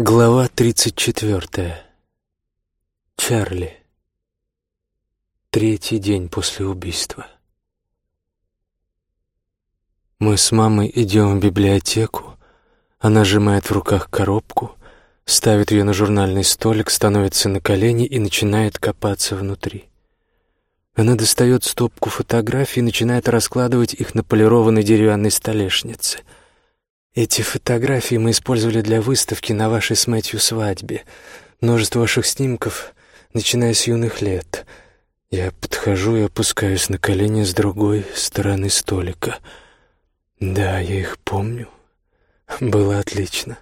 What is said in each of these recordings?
Глава тридцать четвертая. Чарли. Третий день после убийства. Мы с мамой идем в библиотеку. Она сжимает в руках коробку, ставит ее на журнальный столик, становится на колени и начинает копаться внутри. Она достает стопку фотографий и начинает раскладывать их на полированной деревянной столешнице — эти фотографии мы использовали для выставки на вашей с Мэтью свадьбе. Множество ваших снимков, начиная с юных лет. Я подхожу и опускаюсь на колени с другой стороны столика. Да, я их помню. Было отлично.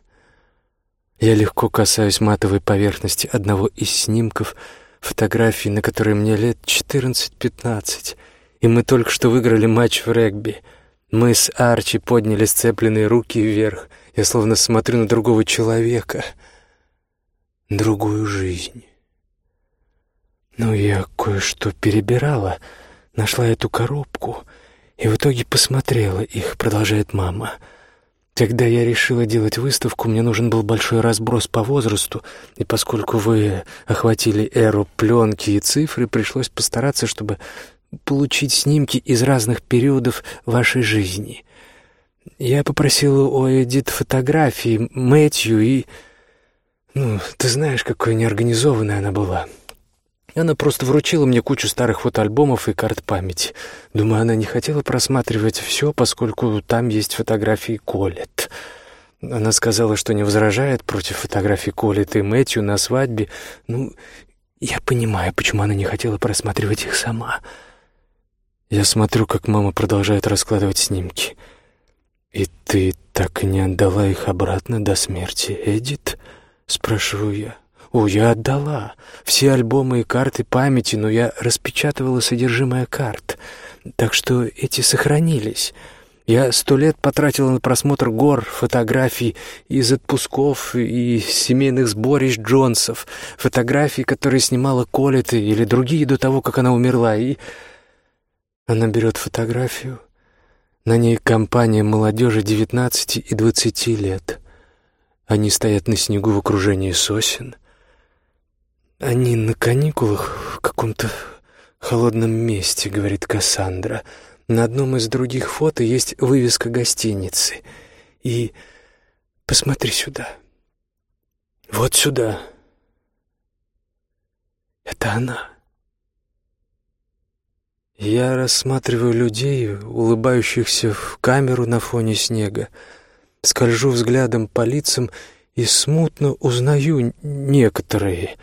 Я легко касаюсь матовой поверхности одного из снимков, фотографий, на которой мне лет 14-15, и мы только что выиграли матч в регби — мы с Арчи подняли сцепленные руки вверх. Я словно смотрю на другого человека, другую жизнь. Ну, я кое-что перебирала, нашла эту коробку и в итоге посмотрела их, продолжает мама. Когда я решила делать выставку, мне нужен был большой разброс по возрасту, и поскольку вы охватили эру пленки и цифры, пришлось постараться, чтобы получить снимки из разных периодов вашей жизни. Я попросил у Эдит фотографии Мэтью и... Ну, ты знаешь, какой неорганизованная она была. Она просто вручила мне кучу старых фотоальбомов и карт памяти. Думаю, она не хотела просматривать все, поскольку там есть фотографии Колет. Она сказала, что не возражает против фотографий Колет и Мэтью на свадьбе. Ну, я понимаю, почему она не хотела просматривать их сама. — я смотрю, как мама продолжает раскладывать снимки. «И ты так и не отдала их обратно до смерти, Эдит?» — спрашиваю я. «О, я отдала. Все альбомы и карты памяти, но я распечатывала содержимое карт. Так что эти сохранились. Я сто лет потратила на просмотр гор, фотографий из отпусков и семейных сборищ Джонсов, фотографий, которые снимала Колеты или другие до того, как она умерла, и она берет фотографию. На ней компания молодежи 19 и 20 лет. Они стоят на снегу в окружении сосен. Они на каникулах в каком-то холодном месте, говорит Кассандра. На одном из других фото есть вывеска гостиницы. И посмотри сюда. Вот сюда. Это она. Я рассматриваю людей, улыбающихся в камеру на фоне снега, скольжу взглядом по лицам и смутно узнаю некоторые.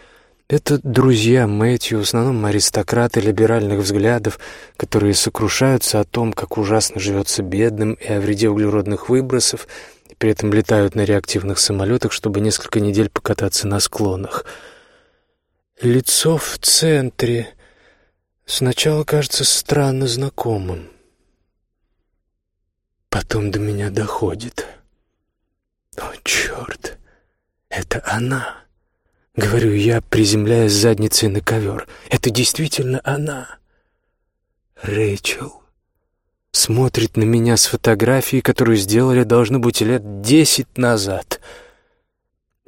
Это друзья Мэтью, в основном аристократы либеральных взглядов, которые сокрушаются о том, как ужасно живется бедным и о вреде углеродных выбросов, и при этом летают на реактивных самолетах, чтобы несколько недель покататься на склонах. Лицо в центре — Сначала кажется странно знакомым. Потом до меня доходит. О, черт! Это она! Говорю я, приземляясь задницей на ковер. Это действительно она! Рэйчел смотрит на меня с фотографией, которую сделали, должно быть, лет десять назад.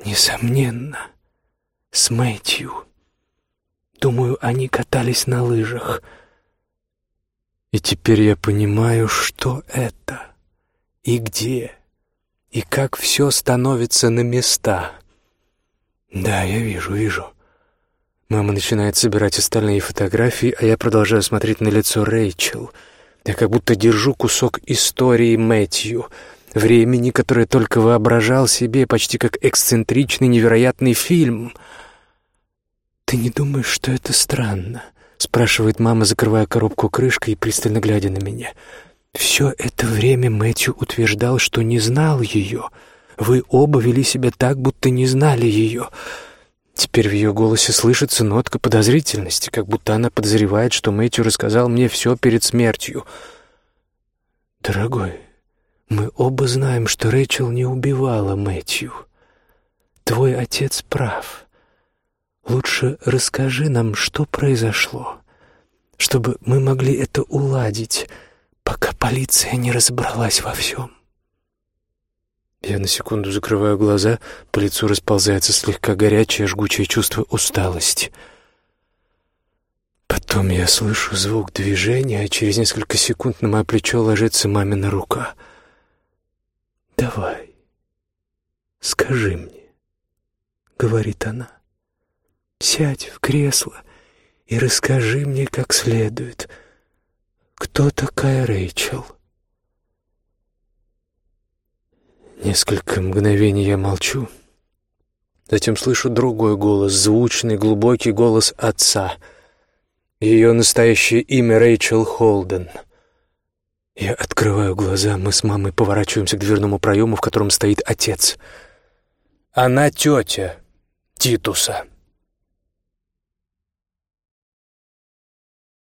Несомненно, с Мэтью. Думаю, они катались на лыжах. И теперь я понимаю, что это, и где, и как все становится на места. Да, я вижу, вижу. Мама начинает собирать остальные фотографии, а я продолжаю смотреть на лицо Рэйчел. Я как будто держу кусок истории Мэтью, времени, которое только воображал себе, почти как эксцентричный невероятный фильм — «Ты не думаешь, что это странно?» — спрашивает мама, закрывая коробку крышкой и пристально глядя на меня. «Все это время Мэтью утверждал, что не знал ее. Вы оба вели себя так, будто не знали ее». Теперь в ее голосе слышится нотка подозрительности, как будто она подозревает, что Мэтью рассказал мне все перед смертью. «Дорогой, мы оба знаем, что Рэйчел не убивала Мэтью. Твой отец прав». Лучше расскажи нам, что произошло, чтобы мы могли это уладить, пока полиция не разобралась во всем. Я на секунду закрываю глаза, по лицу расползается слегка горячее, жгучее чувство усталости. Потом я слышу звук движения, а через несколько секунд на мое плечо ложится мамина рука. «Давай, скажи мне», — говорит она, — «сядь в кресло и расскажи мне как следует, кто такая Рэйчел». Несколько мгновений я молчу. Затем слышу другой голос, звучный, глубокий голос отца. Ее настоящее имя Рэйчел Холден. Я открываю глаза, мы с мамой поворачиваемся к дверному проему, в котором стоит отец. Она тетя Титуса.